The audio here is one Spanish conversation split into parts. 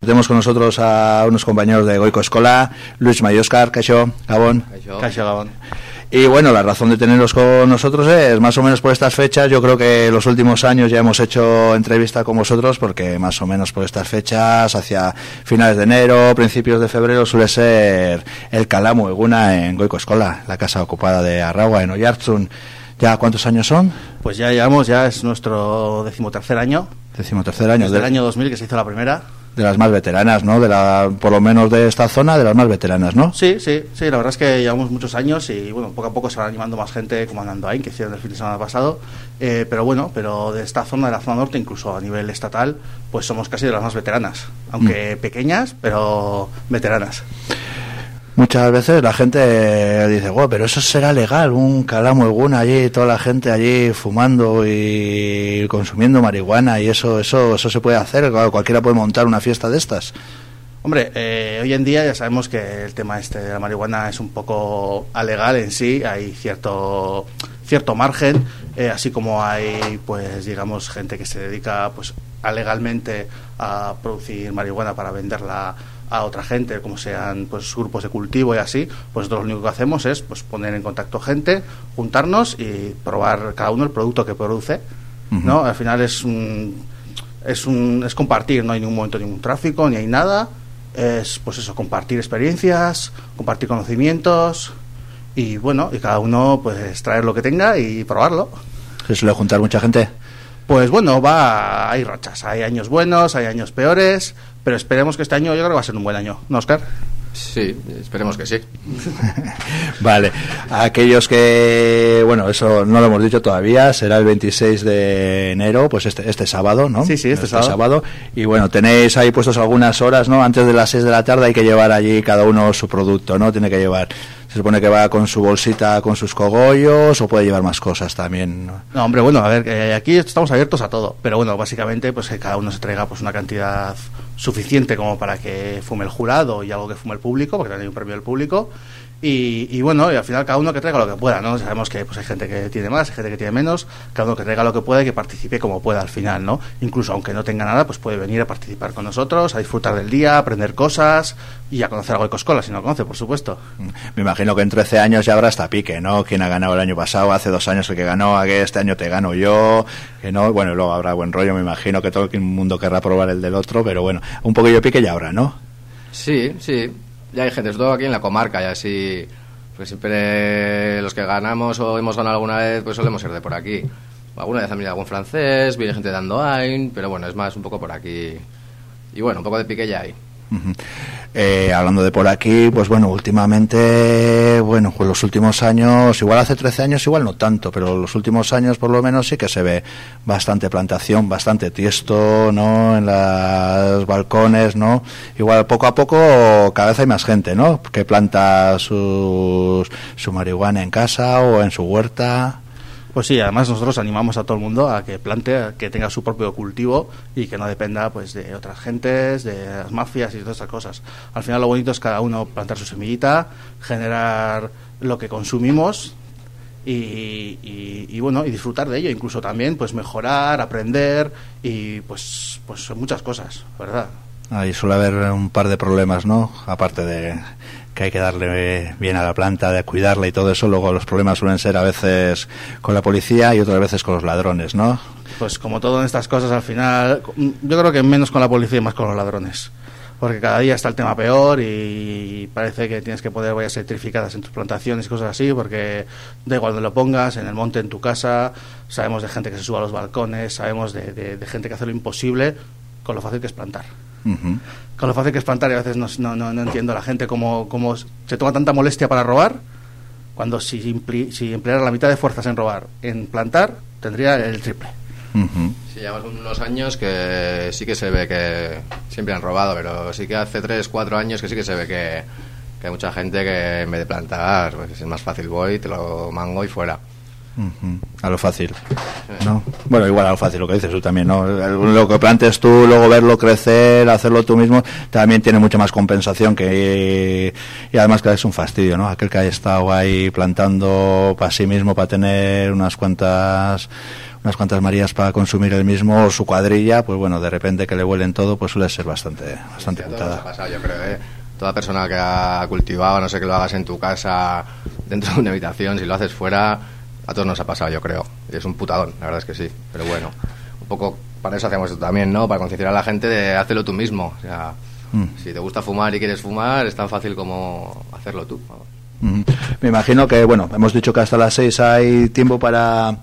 Tenemos con nosotros a unos compañeros de Goico Escola, Luis Mayoscar, Caixo, Gabón. Caixo Gabón. Y bueno, la razón de tenerlos con nosotros es más o menos por estas fechas. Yo creo que los últimos años ya hemos hecho entrevista con vosotros porque más o menos por estas fechas, hacia finales de enero, principios de febrero, suele ser el Calamo Eguna en Goico Escola, la casa ocupada de Arragua, en Oyarzun. ¿Ya cuántos años son? Pues ya llevamos, ya es nuestro decimotercer año. Decimotercer año. Desde el año 2000 que se hizo la primera de las más veteranas, ¿no? De la, por lo menos de esta zona, de las más veteranas, ¿no? Sí, sí, sí. La verdad es que llevamos muchos años y bueno, poco a poco se van animando más gente, como andando ahí, que hicieron el fin de semana pasado. Eh, pero bueno, pero de esta zona, de la zona norte, incluso a nivel estatal, pues somos casi de las más veteranas, aunque mm. pequeñas, pero veteranas. Muchas veces la gente dice, wow, pero eso será legal, un calamo alguna allí, toda la gente allí fumando y consumiendo marihuana y eso, eso, eso se puede hacer, cualquiera puede montar una fiesta de estas. Hombre, eh, hoy en día ya sabemos que el tema este de la marihuana es un poco alegal en sí, hay cierto cierto margen, eh, así como hay, pues, digamos, gente que se dedica, pues, alegalmente a producir marihuana para venderla a otra gente, como sean pues grupos de cultivo y así, pues nosotros lo único que hacemos es pues poner en contacto gente, juntarnos y probar cada uno el producto que produce, ¿no? Al final es un, es un es compartir, no hay ningún momento ningún tráfico, ni hay nada, es pues eso, compartir experiencias, compartir conocimientos y bueno, y cada uno pues traer lo que tenga y probarlo. ¿Se suele juntar mucha gente? Pues bueno, va, hay rachas, hay años buenos, hay años peores, pero esperemos que este año yo creo que va a ser un buen año, ¿no, Oscar? Sí, esperemos que sí. vale, aquellos que, bueno, eso no lo hemos dicho todavía, será el 26 de enero, pues este, este sábado, ¿no? Sí, sí, este, este sábado. Y bueno, tenéis ahí puestos algunas horas, ¿no? Antes de las 6 de la tarde hay que llevar allí cada uno su producto, ¿no? Tiene que llevar se supone que va con su bolsita, con sus cogollos, o puede llevar más cosas también. No, hombre, bueno, a ver, aquí estamos abiertos a todo, pero bueno, básicamente, pues que cada uno se traiga pues una cantidad suficiente como para que fume el jurado y algo que fume el público, porque también hay un premio del público, y, bueno, y al final cada uno que traiga lo que pueda, ¿no? Sabemos que pues hay gente que tiene más, hay gente que tiene menos, cada uno que traiga lo que pueda y que participe como pueda al final, ¿no? Incluso aunque no tenga nada, pues puede venir a participar con nosotros, a disfrutar del día, a aprender cosas y a conocer algo de Coscola, si no lo conoce, por supuesto. Mm, me imagino que en 13 años ya habrá hasta pique, ¿no? Quien ha ganado el año pasado, hace dos años el que ganó, que este año te gano yo, que no, bueno, luego habrá buen rollo, me imagino que todo el mundo querrá probar el del otro, pero bueno, un poquillo de pique ya habrá, ¿no? Sí, sí, ya hay gente, todo aquí en la comarca, ya así, pues siempre los que ganamos o hemos ganado alguna vez, pues solemos ser de por aquí. Alguna vez también algún francés, viene gente de Andoain, pero bueno, es más un poco por aquí. Y bueno, un poco de pique ya hay. Eh, hablando de por aquí, pues bueno, últimamente, bueno, pues los últimos años, igual hace 13 años, igual no tanto, pero los últimos años por lo menos sí que se ve bastante plantación, bastante tiesto, ¿no? En los balcones, ¿no? Igual poco a poco cada vez hay más gente, ¿no? Que planta su, su marihuana en casa o en su huerta. Pues sí, además nosotros animamos a todo el mundo a que plante, que tenga su propio cultivo y que no dependa pues de otras gentes, de las mafias y todas esas cosas. Al final lo bonito es cada uno plantar su semillita, generar lo que consumimos y, bueno y disfrutar de ello, incluso también pues mejorar, aprender y pues pues muchas cosas, ¿verdad? Ahí suele haber un par de problemas, ¿no? Aparte de que hay que darle bien a la planta, de cuidarla y todo eso. Luego los problemas suelen ser a veces con la policía y otras veces con los ladrones, ¿no? Pues como todo en estas cosas, al final, yo creo que menos con la policía y más con los ladrones. Porque cada día está el tema peor y parece que tienes que poner huellas certificadas en tus plantaciones y cosas así, porque da igual donde lo pongas, en el monte, en tu casa, sabemos de gente que se suba a los balcones, sabemos de, de gente que hace lo imposible con lo fácil que es plantar con lo fácil que es plantar y a veces no, no, no entiendo a la gente cómo, cómo, se toma tanta molestia para robar cuando si, si empleara la mitad de fuerzas en robar, en plantar, tendría el triple. Sí, llevamos unos años que sí que se ve que siempre han robado, pero sí que hace 3, 4 años que sí que se ve que, que hay mucha gente que en vez de plantar, pues es más fácil voy, te lo mango y fuera. A lo fácil. ¿no? Bueno, igual a lo fácil lo que dices tú también, ¿no? Lo que plantes tú, luego verlo crecer, hacerlo tú mismo, también tiene mucha más compensación que y además que es un fastidio, ¿no? Aquel que haya estado ahí plantando para sí mismo para tener unas cuantas unas cuantas Marías para consumir el mismo o su cuadrilla, pues bueno, de repente que le huelen todo, pues suele ser bastante, bastante Sí, putada. ha pasado, yo creo, ¿eh? Toda persona que ha cultivado, no sé que lo hagas en tu casa, dentro de una habitación, si lo haces fuera, a todos nos ha pasado, yo creo. Y es un putadón, la verdad es que sí. Pero bueno, un poco para eso hacemos esto también, ¿no? Para concienciar a la gente de hacerlo tú mismo. O sea, Mm. si te gusta fumar y quieres fumar, es tan fácil como hacerlo tú. Ujú. Me imagino que, bueno, hemos dicho que hasta las seis hay tiempo para,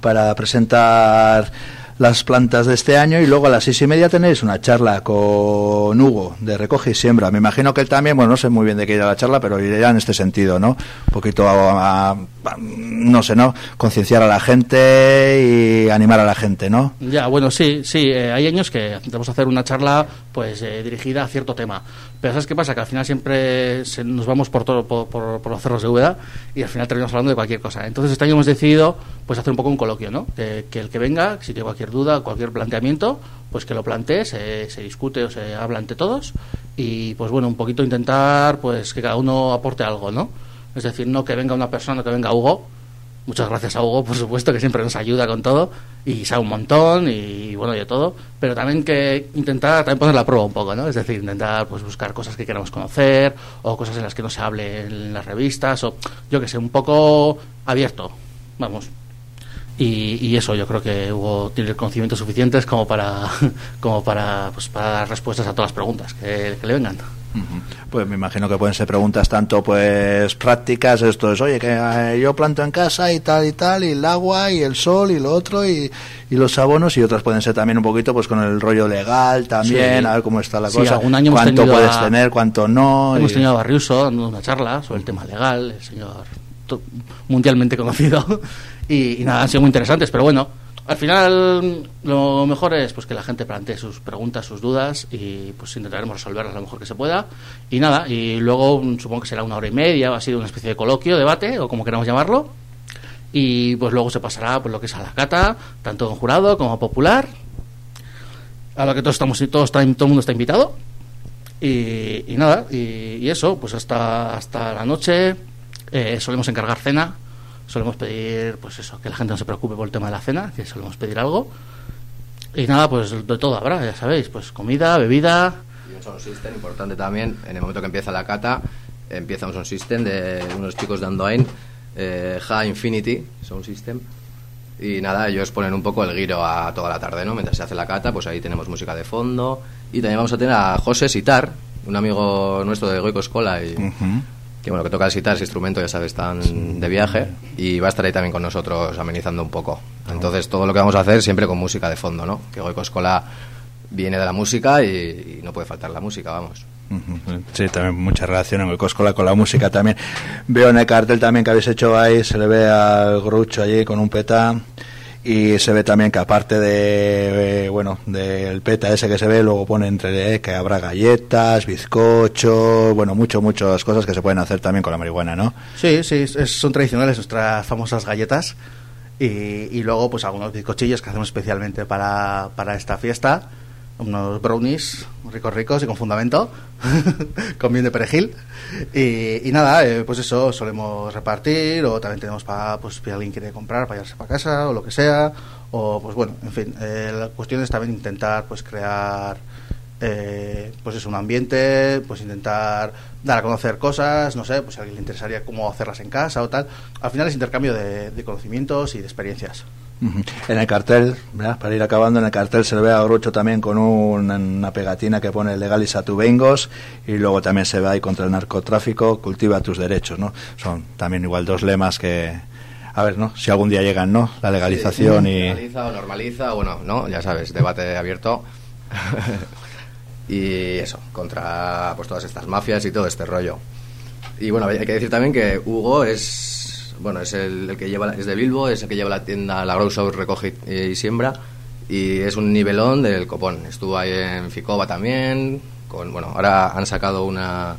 para presentar las plantas de este año y luego a las seis y media tenéis una charla con Hugo de Recoge y Siembra. Me imagino que él también, bueno, no sé muy bien de qué irá la charla, pero irá en este sentido, ¿no? Un poquito a, no sé, ¿no? Concienciar a la gente y animar a la gente, ¿no? Ya, bueno, sí, sí. eh, hay años que intentamos hacer una charla pues eh, dirigida a cierto tema. Pero ¿sabes qué pasa? Que al final siempre se- nos vamos por, todo, por, por- por los cerros de Úbeda y al final terminamos hablando de cualquier cosa. Entonces este año hemos decidido pues hacer un poco un coloquio, ¿no? Que, que el que venga, si tiene cualquier duda, cualquier planteamiento, pues que lo plantee, se, se discute o se habla ante todos y pues bueno, un poquito intentar pues que cada uno aporte algo, ¿no? Es decir, no que venga una persona, que venga Hugo, Muchas gracias a Hugo, por supuesto, que siempre nos ayuda con todo y sabe un montón y bueno, de todo. Pero también que intentar también poner la prueba un poco, ¿no? Es decir, intentar pues buscar cosas que queramos conocer o cosas en las que no se hable en las revistas o yo que sé, un poco abierto, vamos. Y, y eso, yo creo que Hugo tiene conocimientos suficientes como para como para pues para dar respuestas a todas las preguntas que, que le vengan. Pues me imagino que pueden ser preguntas tanto pues prácticas, esto es, oye, que eh, yo planto en casa y tal y tal, y el agua y el sol y lo otro y, y los abonos y otras pueden ser también un poquito pues con el rollo legal también, Sí. a ver cómo está la Sí, cosa, algún año hemos cuánto puedes a- tener, cuánto no. Hemos y- tenido a Barriuso dando una charla sobre el tema legal, el señor mundialmente conocido, y, y nada, han sido muy interesantes, pero bueno, al final lo mejor es pues que la gente plantee sus preguntas, sus dudas, y pues intentaremos resolverlas lo mejor que se pueda, y nada, y luego mm, supongo que será una hora y media, ha sido una especie de coloquio, debate, o como queramos llamarlo, y pues luego se pasará por lo que es a la cata, tanto en jurado como popular, a lo que todos estamos está- todo el mundo está invitado. Y, y nada y, y eso pues hasta hasta la noche eh, solemos encargar cena solemos pedir pues eso que la gente no se preocupe por el tema de la cena que solemos pedir algo y nada pues de todo habrá ya sabéis pues comida bebida Y un sound system importante también, en el momento que empieza la cata, empieza un sound system de unos chicos de Andoain, eh, High Infinity Sound System. Y nada, ellos ponen un poco el giro a toda la tarde, ¿no? Mientras se hace la cata, pues ahí tenemos música de fondo. Y también vamos a tener a José Sitar, un amigo nuestro de Goico Escola y Ujú. Que bueno, que toca el sitar, ese instrumento, ya sabes, están de viaje y va a estar ahí también con nosotros amenizando un poco. Entonces, todo lo que vamos a hacer siempre con música de fondo, ¿no? Que Goico Escola viene de la música y, y no puede faltar la música, vamos. Sí, también mucha relación en el Coscola con la música también. Veo en el cartel también que habéis hecho ahí, se le ve al Grucho allí con un peta y se ve también que aparte de, eh, bueno, del peta ese que se ve, luego pone entre eh, que habrá galletas, bizcocho, bueno, mucho, muchas cosas que se pueden hacer también con la marihuana, ¿no? sí sí es- son tradicionales nuestras famosas galletas y, y luego pues algunos bizcochillos que hacemos especialmente para, para esta fiesta unos brownies ricos ricos y con fundamento con bien de perejil y, nada eh, pues eso solemos repartir o también tenemos para pues si alguien quiere comprar para irse para casa o lo que sea o pues bueno en fin eh, la cuestión es también intentar pues crear eh, pues es un ambiente, pues intentar dar a conocer cosas, no sé, pues a alguien le interesaría cómo hacerlas en casa o tal. Al final es intercambio de, de conocimientos y de experiencias. En el cartel, ¿verdad? para ir acabando, en el cartel se le ve a Grucho también con un- una pegatina que pone legaliza tu vengos y luego también se ve ahí contra el narcotráfico, cultiva tus derechos, ¿no? Son también igual dos lemas que, a ver, ¿no? Si algún día llegan, ¿no? La legalización y... Legaliza o normaliza, bueno, ¿no? Ya sabes, debate abierto. y eso, contra pues todas estas mafias y todo este rollo. Y bueno, hay que decir también que Hugo es, bueno, es el, el que lleva, la- es de Bilbo, es el que lleva la tienda, la Grow recoge y siembra, y es un nivelón del copón. Estuvo ahí en Ficoba también, con, bueno, ahora han sacado una,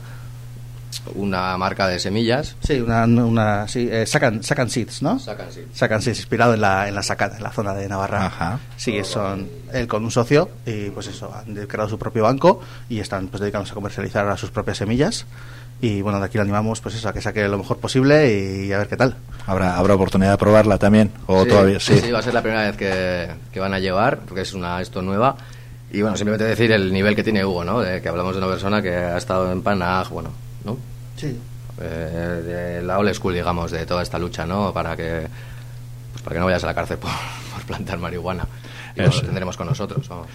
una marca de semillas. Sí, una, una sí, eh, sacan, sacan seeds, ¿no? Sacan Seeds. Sacan seeds, inspirado en la, en la sacada, en la zona de Navarra. Ajá. Sí, son él con un socio y pues eso, han creado su propio banco y están pues dedicados a comercializar sus propias semillas. Y bueno, de aquí le animamos pues eso, a que saque lo mejor posible y a ver qué tal. ¿Habrá, ¿Habrá oportunidad de probarla también? ¿O todavía? Sí. sí, va a ser la primera vez que, que van a llevar, porque es una esto nueva. Y bueno, simplemente decir el nivel que tiene Hugo, ¿no? De que hablamos de una persona que ha estado en Panag, bueno, ¿no? Sí. Eh, de la old school, digamos, de toda esta lucha, ¿no? Para que, pues para que no vayas a la cárcel por, por plantar marihuana. Y bueno, lo tendremos con nosotros, vamos.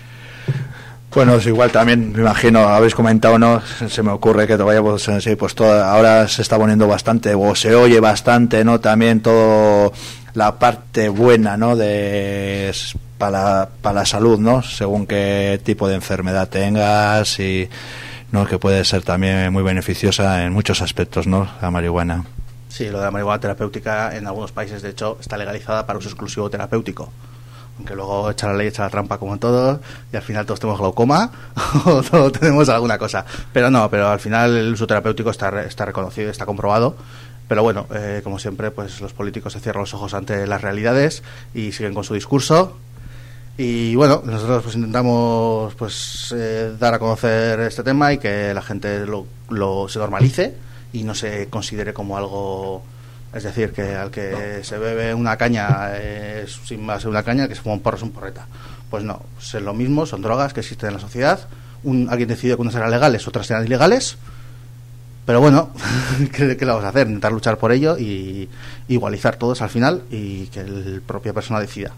Bueno, es igual también, me imagino, habéis comentado, ¿no? Se me ocurre que pues, eh, sí, pues todo, ahora se está poniendo bastante, o se oye bastante, ¿no? También todo la parte buena, ¿no? De, para, para la salud, ¿no? Según qué tipo de enfermedad tengas y, ¿no? Que puede ser también muy beneficiosa en muchos aspectos, ¿no? La marihuana. Sí, lo de la marihuana terapéutica en algunos países, de hecho, está legalizada para uso exclusivo terapéutico. Aunque luego echa la ley, echa la trampa como en todo, y al final todos tenemos glaucoma o todos tenemos alguna cosa. Pero no, pero al final el uso terapéutico está, está reconocido, está comprobado. Pero bueno, eh, como siempre, pues los políticos se cierran los ojos ante las realidades y siguen con su discurso. Y bueno, nosotros pues intentamos pues eh, dar a conocer este tema y que la gente lo, lo se normalice y no se considere como algo es decir que al que se bebe una caña eh, es sin más una caña que se fuma un porro es un porreta pues no es lo mismo son drogas que existen en la sociedad un, alguien decidió que unas eran legales otras eran ilegales pero bueno ¿qué, qué le vamos a hacer? intentar luchar por ello y igualizar todos al final y que el propia persona decida.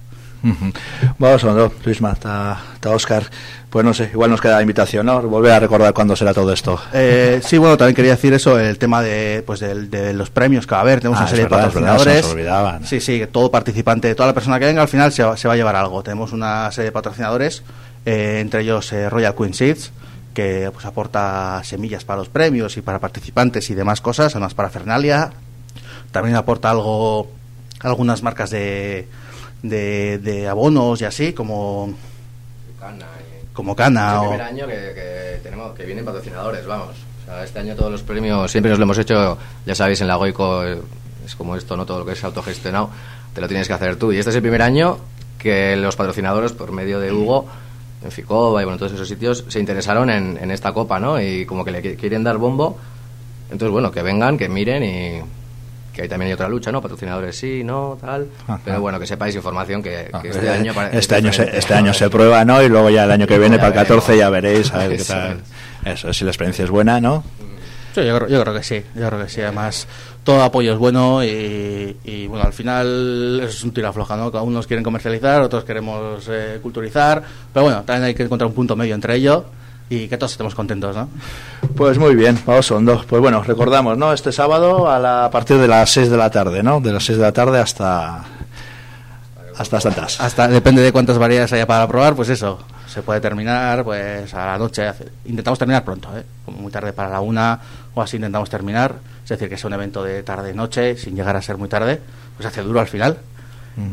Vamos, no, Luisma, está, Oscar. Pues no sé, igual nos queda la invitación, ¿no? Volver a recordar cuándo será todo esto. Eh, sí, bueno, también quería decir eso, el tema de, pues de, los premios que va a haber. Tenemos Ah, una serie verdad, de verdad, patrocinadores. se. Sí, sí, que todo participante, toda la persona que venga al final se va, se va a llevar algo. Tenemos una serie de patrocinadores, eh, entre ellos eh, Royal Queen Seeds, que pues aporta semillas para los premios y para participantes y demás cosas, además para Fernalia. También aporta algo, algunas marcas de, de, de abonos y así, como, como Cana Es el o... primer año que, que tenemos que vienen patrocinadores, vamos. O sea, este año todos los premios siempre nos lo hemos hecho, ya sabéis, en la Goico eh, es como esto, no todo lo que es autogestionado, te lo tienes que hacer tú. Y este es el primer año que los patrocinadores, por medio de Hugo, en Ficoba y bueno, todos esos sitios, se interesaron en, en esta copa, ¿no? Y como que le qui- quieren dar bombo. Entonces, bueno, que vengan, que miren y que ahí también hay otra lucha, ¿no? Patrocinadores sí, no, tal. Ajá. Pero bueno, que sepáis información que, Ah, que este eh, año... este es año se, este año se prueba, ¿no? Y luego ya el año que viene, Ya para el 14, veremos. ya veréis a ver qué tal. Eso, si la experiencia es buena, ¿no? Sí, yo creo, yo creo que sí, yo creo que sí. Además, todo apoyo es bueno y, y, bueno, al final es un tira floja, ¿no? Unos quieren comercializar, otros queremos eh, culturizar, pero bueno, también hay que encontrar un punto medio entre ello y que todos estemos contentos, ¿no? Pues muy bien, vamos hondo. Pues bueno, recordamos, ¿no? Este sábado a, la, a partir de las 6 de la tarde, ¿no? De las 6 de la tarde hasta hasta Santas. Hasta depende de cuántas variedades haya para probar, pues eso, se puede terminar pues a la noche. Intentamos terminar pronto, ¿eh? Como muy tarde para la una o así intentamos terminar. Es decir, que es un evento de tarde-noche, sin llegar a ser muy tarde, pues hace duro al final.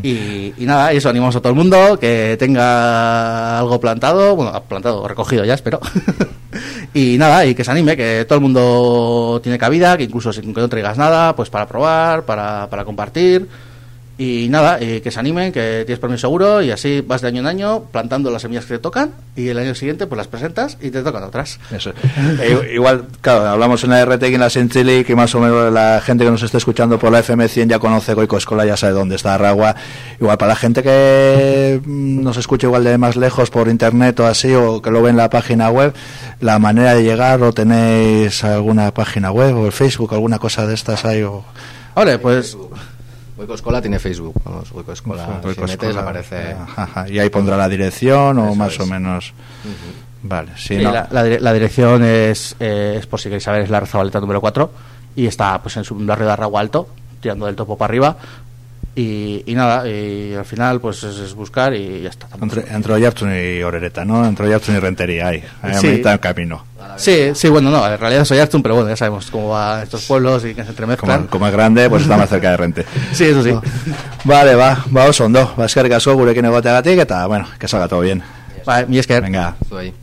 Y, y nada, eso animamos a todo el mundo que tenga algo plantado, bueno, plantado recogido ya, espero. y nada, y que se anime, que todo el mundo tiene cabida, que incluso que no traigas nada, pues para probar, para, para compartir. Y nada, y que se animen, que tienes permiso seguro y así vas de año en año plantando las semillas que te tocan y el año siguiente pues las presentas y te tocan otras. Eso. Eh, igual, claro, hablamos en la RT y en la Senchili, que más o menos la gente que nos está escuchando por la FM100 ya conoce Goico Escola, ya sabe dónde está Aragua. Igual para la gente que mm, nos escucha igual de más lejos por internet o así, o que lo ve en la página web, la manera de llegar, o tenéis alguna página web o el Facebook, alguna cosa de estas ahí, o... Ahora, pues Hueco Escola tiene Facebook, vamos, Hueco Escola. Goico si metes, Escola. aparece. Ajá, ajá. Y ahí pondrá la dirección, o Eso más es. o menos... Vale, si sí, no... la, la dire- la dirección es, eh, es por si queréis saber, es la Razabaleta número 4 y está pues en su barrio de Arragua Alto, tirando del topo para arriba. Y, y nada, y al final pues es, es buscar y ya está. Entre, entre Oyartun y Orereta, ¿no? Entre Oyartun y Rentería, ahí. Ahí Sí. a mitad del camino. Sí, sí, bueno, no, en realidad soy Artun, pero bueno, ya sabemos cómo va estos pueblos y que se entremezclan. Como, como es grande, pues está más cerca de Rente. Sí, eso sí. Vale, va, va oso ondo. Va a eskerrik asko gurekin egoteagatik eta, bueno, que salga todo bien. Vale, mi esker. Venga. Estoy ahí.